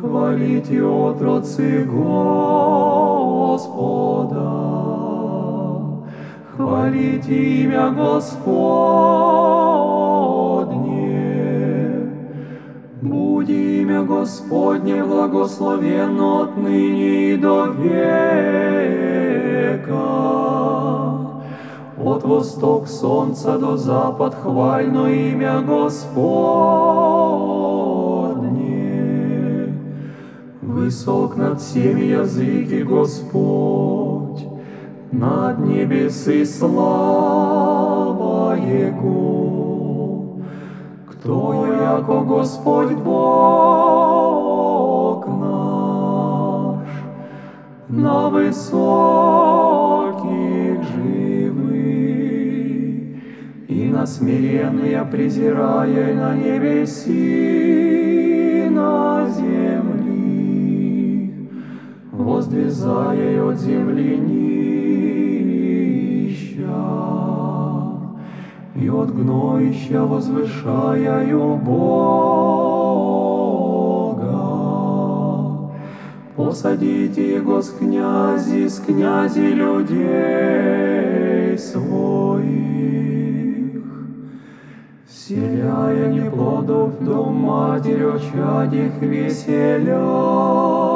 Хвалите отроцы Господа, хвалите имя Господне. Будь имя Господне благословенно отныне и до века. От восток солнца до запад хвально имя Господне. Высок над всеми языки Господь, над небесы слава Его. Кто яко Господь Бог наш, на высоких живы, и на смиренные презирая на небеси на воздвизая от земли нища, и от гноища возвышая Бога. Посадите его с князи, с князи людей своих, вселяя неплодов дом матери, очадих веселячуся.